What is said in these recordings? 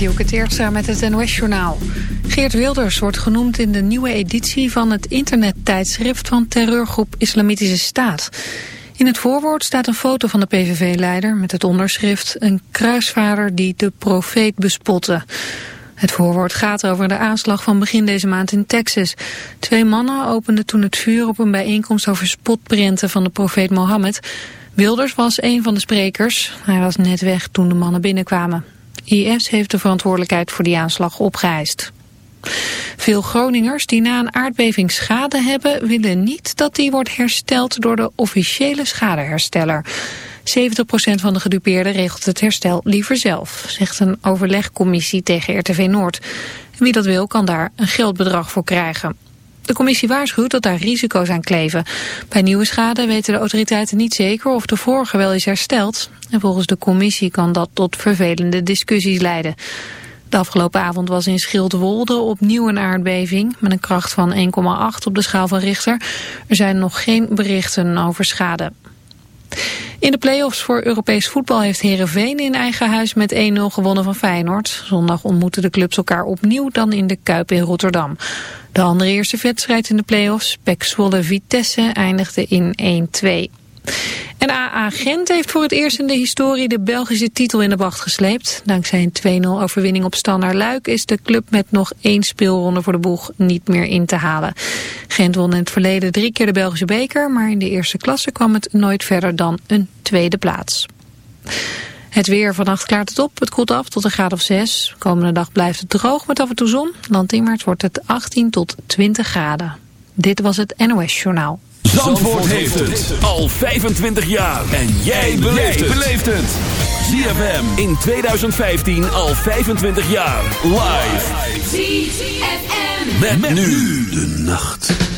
Dielke Teertstra met het NOS-journaal. Geert Wilders wordt genoemd in de nieuwe editie van het internettijdschrift van terreurgroep Islamitische Staat. In het voorwoord staat een foto van de PVV-leider met het onderschrift... een kruisvader die de profeet bespotte. Het voorwoord gaat over de aanslag van begin deze maand in Texas. Twee mannen openden toen het vuur op een bijeenkomst over spotprenten van de profeet Mohammed. Wilders was een van de sprekers. Hij was net weg toen de mannen binnenkwamen. IS heeft de verantwoordelijkheid voor die aanslag opgeëist. Veel Groningers die na een aardbeving schade hebben... willen niet dat die wordt hersteld door de officiële schadehersteller. 70% van de gedupeerden regelt het herstel liever zelf... zegt een overlegcommissie tegen RTV Noord. Wie dat wil kan daar een geldbedrag voor krijgen. De commissie waarschuwt dat daar risico's aan kleven. Bij nieuwe schade weten de autoriteiten niet zeker of de vorige wel is hersteld. En volgens de commissie kan dat tot vervelende discussies leiden. De afgelopen avond was in Schildwolde opnieuw een aardbeving... met een kracht van 1,8 op de schaal van Richter. Er zijn nog geen berichten over schade. In de play-offs voor Europees voetbal heeft Herenveen in eigen huis met 1-0 gewonnen van Feyenoord. Zondag ontmoeten de clubs elkaar opnieuw dan in de Kuip in Rotterdam. De andere eerste wedstrijd in de play-offs, Pek Zwolle Vitesse, eindigde in 1-2. En AA Gent heeft voor het eerst in de historie de Belgische titel in de wacht gesleept. Dankzij een 2-0 overwinning op Standaard Luik is de club met nog één speelronde voor de boeg niet meer in te halen. Gent won in het verleden drie keer de Belgische beker, maar in de eerste klasse kwam het nooit verder dan een tweede plaats. Het weer, vannacht klaart het op. Het koelt af tot een graad of 6. Komende dag blijft het droog met af en toe zon. Landinwaarts wordt het 18 tot 20 graden. Dit was het NOS Journaal. Zandvoort, heeft het al 25 jaar. En jij beleeft het. ZFM in 2015 al 25 jaar. Live. ZFM. Met, nu de nacht.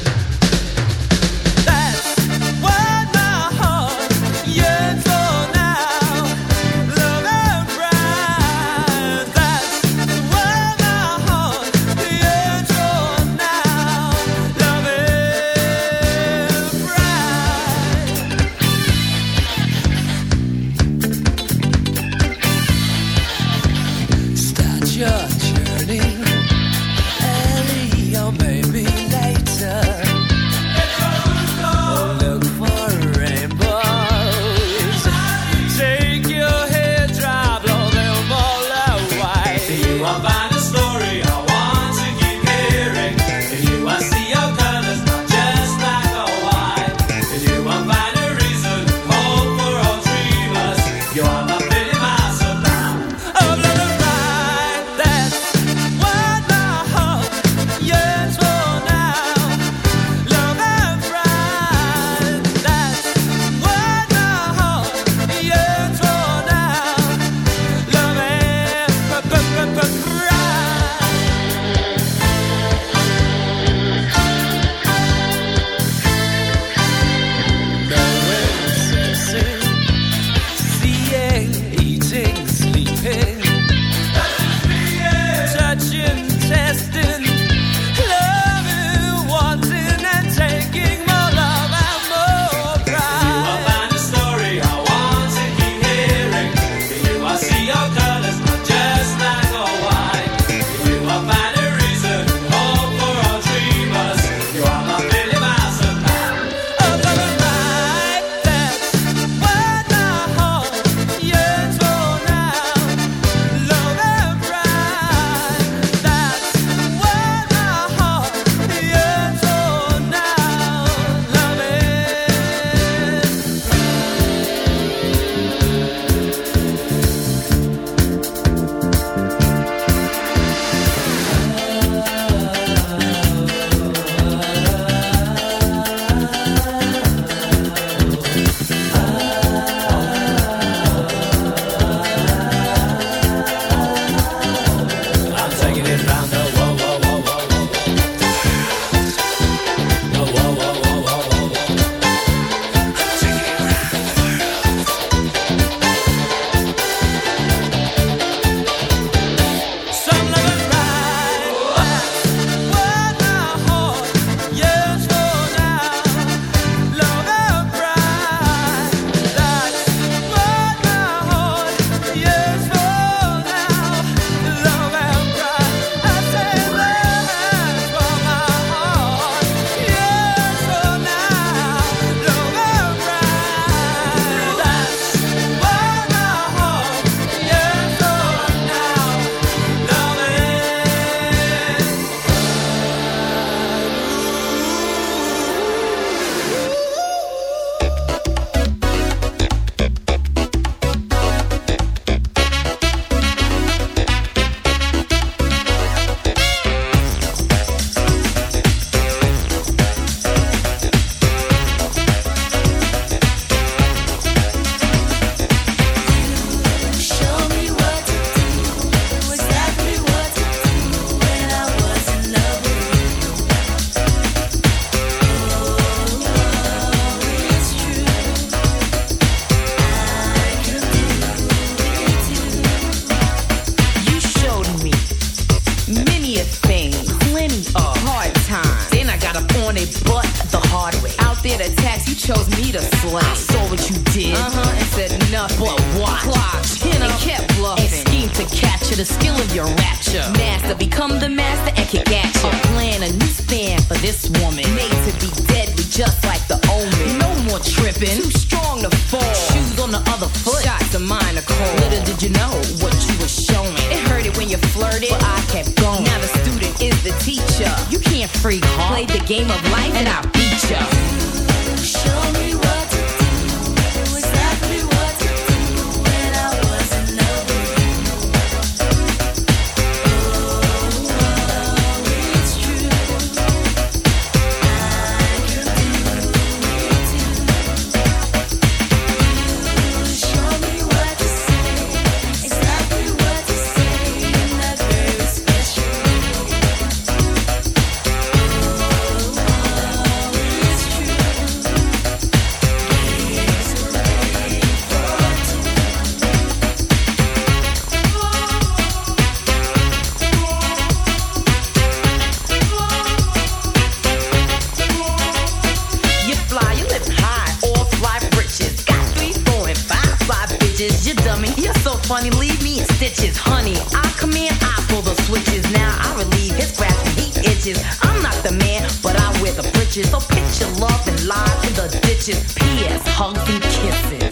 I don't wanna try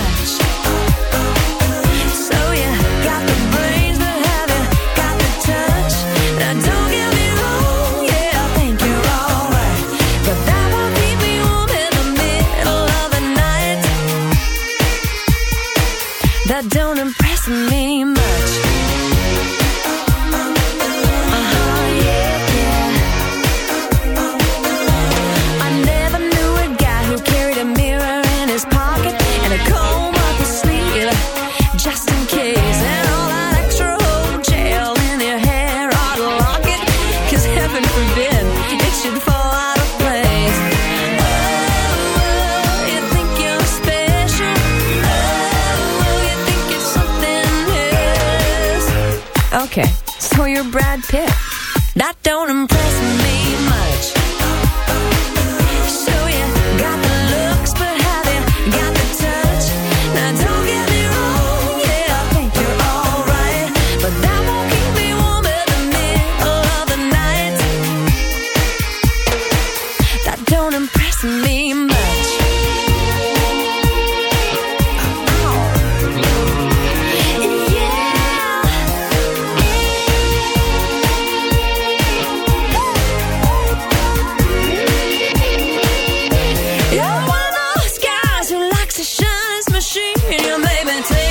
and take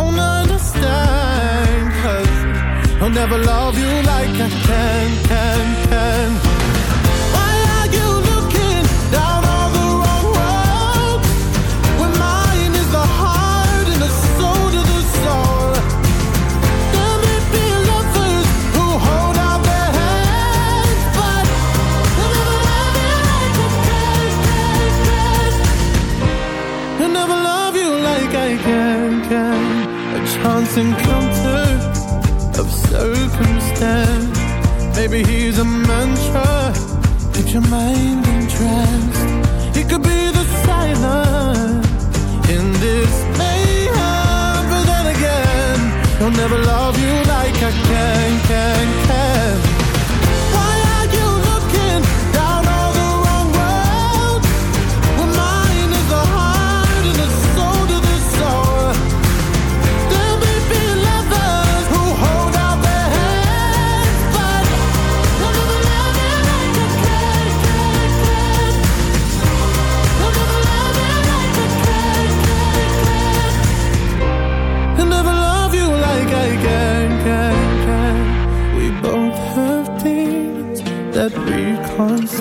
don't understand. Cause I'll never love you like I can, can, can.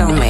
kill me.